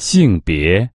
性别